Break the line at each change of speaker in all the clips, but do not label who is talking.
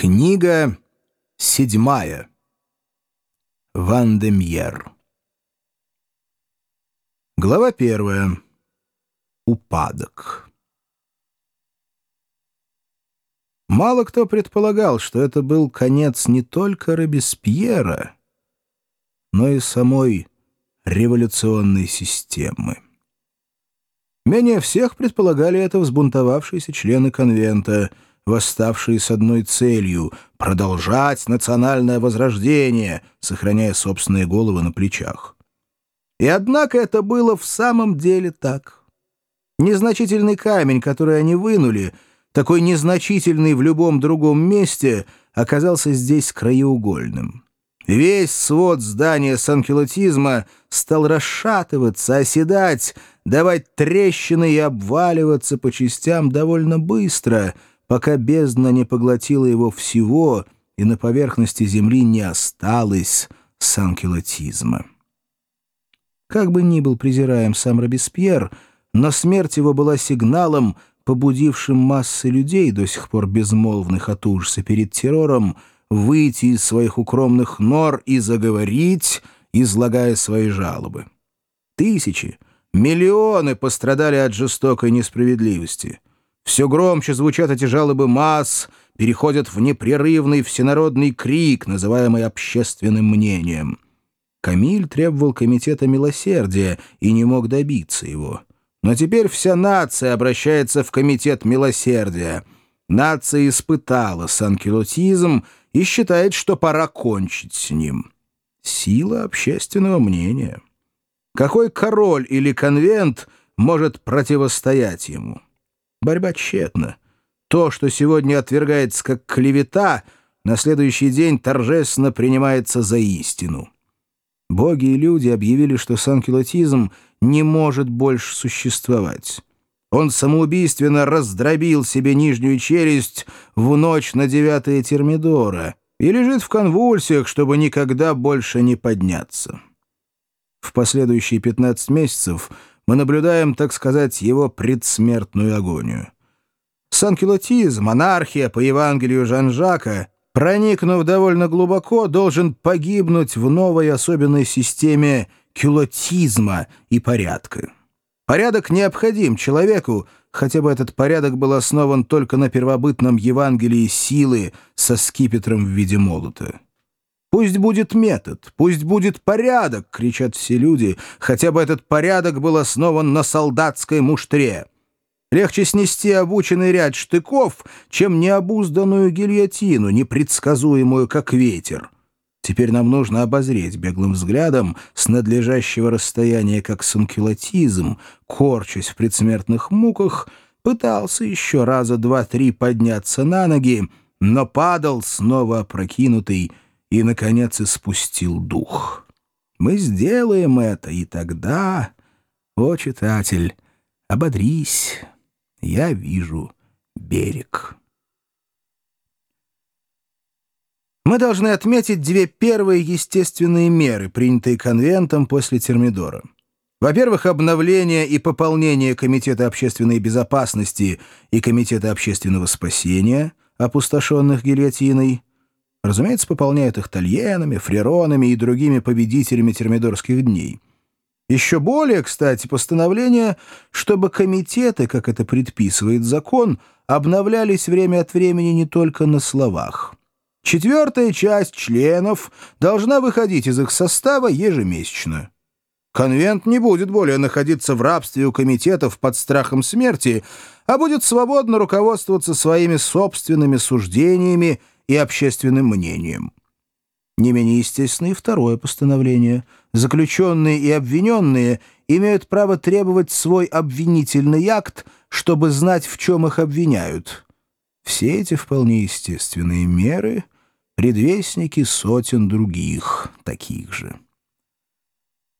Книга седьмая. Вандемьер. Глава первая. Упадок. Мало кто предполагал, что это был конец не только Робеспьера, но и самой революционной системы. Менее всех предполагали это взбунтовавшиеся члены конвента — восставшие с одной целью — продолжать национальное возрождение, сохраняя собственные головы на плечах. И однако это было в самом деле так. Незначительный камень, который они вынули, такой незначительный в любом другом месте, оказался здесь краеугольным. Весь свод здания санкелотизма стал расшатываться, оседать, давать трещины и обваливаться по частям довольно быстро — пока бездна не поглотила его всего и на поверхности земли не осталось санкелотизма. Как бы ни был презираем сам Робеспьер, но смерть его была сигналом, побудившим массы людей, до сих пор безмолвных от ужаса перед террором, выйти из своих укромных нор и заговорить, излагая свои жалобы. Тысячи, миллионы пострадали от жестокой несправедливости — все громче звучат эти жалобы масс, переходят в непрерывный всенародный крик, называемый общественным мнением. Камиль требовал комитета милосердия и не мог добиться его. Но теперь вся нация обращается в комитет милосердия. Нация испытала санкелотизм и считает, что пора кончить с ним. Сила общественного мнения. Какой король или конвент может противостоять ему? Борьба тщетна. То, что сегодня отвергается как клевета, на следующий день торжественно принимается за истину. Боги и люди объявили, что санкелотизм не может больше существовать. Он самоубийственно раздробил себе нижнюю челюсть в ночь на девятое Термидора и лежит в конвульсиях, чтобы никогда больше не подняться. В последующие 15 месяцев мы наблюдаем, так сказать, его предсмертную агонию. Санкелотизм, монархия по Евангелию Жан-Жака, проникнув довольно глубоко, должен погибнуть в новой особенной системе кюлотизма и порядка. Порядок необходим человеку, хотя бы этот порядок был основан только на первобытном Евангелии силы со скипетром в виде молота. «Пусть будет метод, пусть будет порядок!» — кричат все люди, хотя бы этот порядок был основан на солдатской муштре. Легче снести обученный ряд штыков, чем необузданную гильотину, непредсказуемую, как ветер. Теперь нам нужно обозреть беглым взглядом с надлежащего расстояния, как санкелотизм, корчась в предсмертных муках, пытался еще раза два-три подняться на ноги, но падал снова опрокинутый, и, наконец, испустил дух. Мы сделаем это, и тогда, о, читатель, ободрись, я вижу берег. Мы должны отметить две первые естественные меры, принятые конвентом после Термидора. Во-первых, обновление и пополнение Комитета общественной безопасности и Комитета общественного спасения, опустошенных гильотиной, Разумеется, пополняют их тальенами, фреронами и другими победителями термидорских дней. Еще более, кстати, постановление, чтобы комитеты, как это предписывает закон, обновлялись время от времени не только на словах. Четвертая часть членов должна выходить из их состава ежемесячно. Конвент не будет более находиться в рабстве у комитетов под страхом смерти, а будет свободно руководствоваться своими собственными суждениями и общественным мнением. Не менее естественно и второе постановление. Заключенные и обвиненные имеют право требовать свой обвинительный акт, чтобы знать, в чем их обвиняют. Все эти вполне естественные меры — предвестники сотен других, таких же.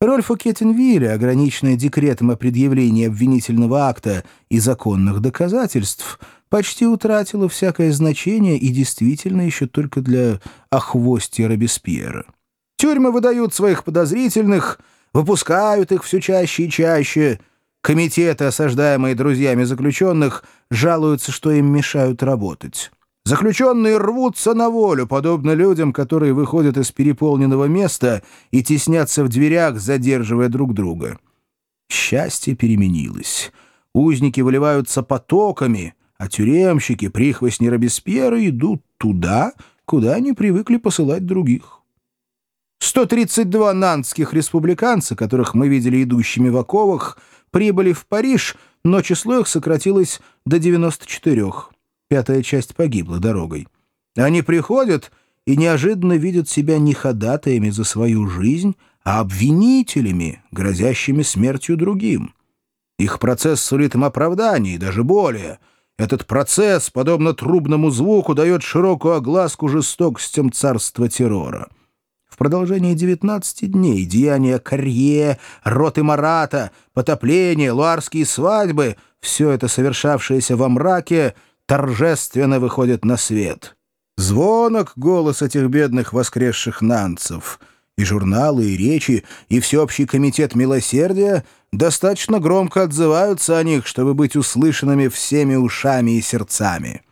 Роль Фукетенвилля, ограниченная декретом о предъявлении обвинительного акта и законных доказательств — почти утратила всякое значение и действительно еще только для охвостья Робеспьера. Тюрьмы выдают своих подозрительных, выпускают их все чаще и чаще. Комитеты, осаждаемые друзьями заключенных, жалуются, что им мешают работать. Заключенные рвутся на волю, подобно людям, которые выходят из переполненного места и теснятся в дверях, задерживая друг друга. Счастье переменилось. Узники выливаются потоками, а тюремщики, прихвостни Робеспьера, идут туда, куда они привыкли посылать других. 132 нанских республиканца, которых мы видели идущими в оковах, прибыли в Париж, но число их сократилось до 94 пятая часть погибла дорогой. Они приходят и неожиданно видят себя не ходатаями за свою жизнь, а обвинителями, грозящими смертью другим. Их процесс сулит им оправдание, и даже более. Этот процесс, подобно трубному звуку, дает широкую огласку жестокостям царства террора. В продолжении 19 дней деяния Карье, роты Марата, потопление, луарские свадьбы — все это совершавшееся во мраке — торжественно выходит на свет. Звонок голос этих бедных воскресших нанцев, и журналы, и речи, и всеобщий комитет милосердия достаточно громко отзываются о них, чтобы быть услышанными всеми ушами и сердцами.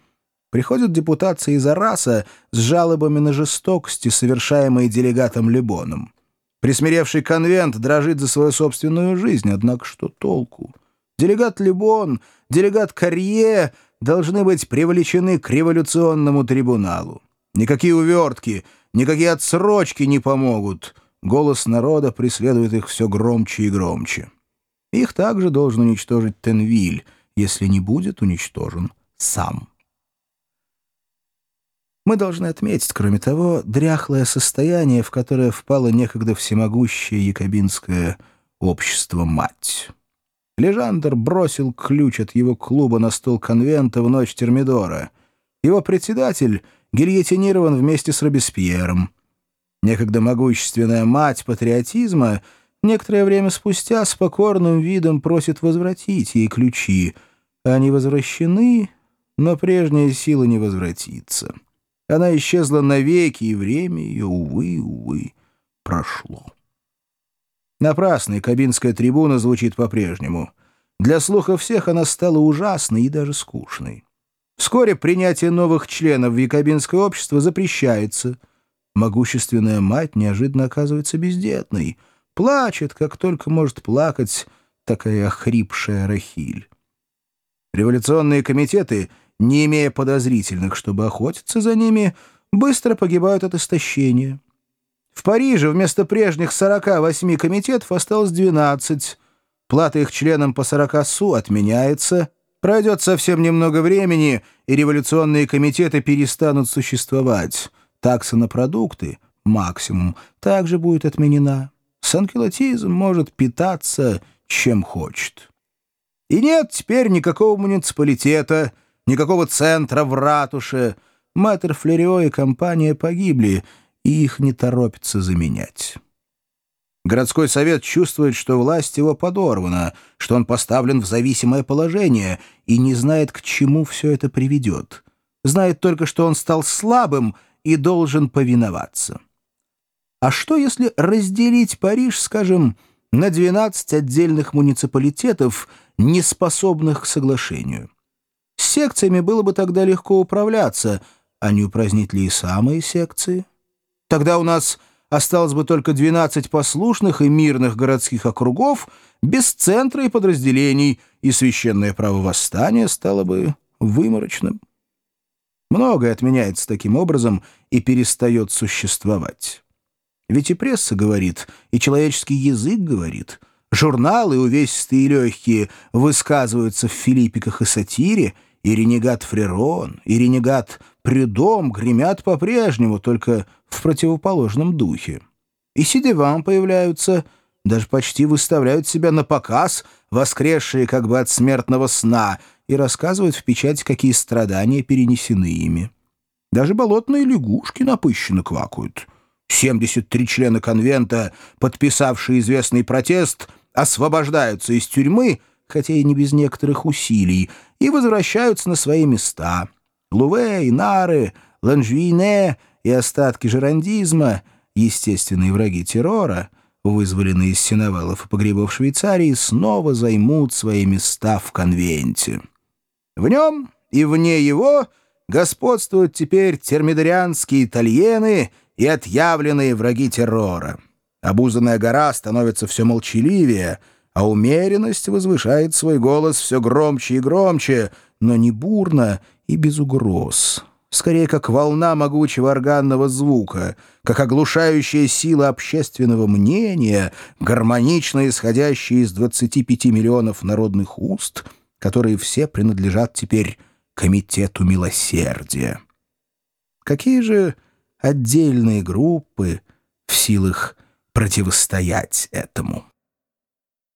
Приходят депутации из Араса с жалобами на жестокости, совершаемые делегатом Лебоном. Присмиревший конвент дрожит за свою собственную жизнь, однако что толку? Делегат Лебон, делегат Карье должны быть привлечены к революционному трибуналу. Никакие увертки, никакие отсрочки не помогут. Голос народа преследует их все громче и громче. Их также должен уничтожить Тенвиль, если не будет уничтожен сам. Мы должны отметить, кроме того, дряхлое состояние, в которое впало некогда всемогущее якобинское общество-мать. Лежандр бросил ключ от его клуба на стол конвента в ночь Термидора. Его председатель гильотинирован вместе с Робеспьером. Некогда могущественная мать патриотизма некоторое время спустя с покорным видом просит возвратить ей ключи. Они возвращены, но прежняя сила не возвратится. Она исчезла навеки, и время ее, увы, увы, прошло. Напрасно кабинская трибуна звучит по-прежнему. Для слуха всех она стала ужасной и даже скучной. Вскоре принятие новых членов в якобинское общество запрещается. Могущественная мать неожиданно оказывается бездетной. Плачет, как только может плакать такая охрипшая Рахиль. Революционные комитеты, не имея подозрительных, чтобы охотиться за ними, быстро погибают от истощения. В Париже вместо прежних 48 комитетов осталось 12. Плата их членам по 40 су отменяется. Пройдет совсем немного времени, и революционные комитеты перестанут существовать. Такса на продукты, максимум, также будет отменена. Санкелотизм может питаться чем хочет. И нет теперь никакого муниципалитета, никакого центра в ратуше. Мэтр Флерио и компания погибли — и их не торопится заменять. Городской совет чувствует, что власть его подорвана, что он поставлен в зависимое положение и не знает, к чему все это приведет. Знает только, что он стал слабым и должен повиноваться. А что, если разделить Париж, скажем, на 12 отдельных муниципалитетов, не способных к соглашению? С секциями было бы тогда легко управляться, а не упразднить ли и самые секции? Тогда у нас осталось бы только 12 послушных и мирных городских округов без центра и подразделений, и священное право восстания стало бы выморочным. Многое отменяется таким образом и перестает существовать. Ведь и пресса говорит, и человеческий язык говорит, журналы увесистые и легкие высказываются в филиппиках и сатире, и ренегат Фрерон, и ренегат Придом гремят по-прежнему, только в противоположном духе. И сидевам появляются, даже почти выставляют себя на показ, воскресшие как бы от смертного сна, и рассказывают в печать, какие страдания перенесены ими. Даже болотные лягушки напыщенно квакают. 73 члена конвента, подписавшие известный протест, освобождаются из тюрьмы, хотя и не без некоторых усилий, и возвращаются на свои места. Луве, Инары, Ланжвине — и остатки жерандизма, естественные враги террора, вызволенные из синовелов и погребов Швейцарии, снова займут свои места в конвенте. В нем и вне его господствуют теперь термидорианские итальены и отъявленные враги террора. Обузанная гора становится все молчаливее, а умеренность возвышает свой голос все громче и громче, но не бурно и без угроз. Скорее, как волна могучего органного звука, как оглушающая сила общественного мнения, гармонично исходящая из 25 миллионов народных уст, которые все принадлежат теперь Комитету Милосердия. Какие же отдельные группы в силах противостоять этому?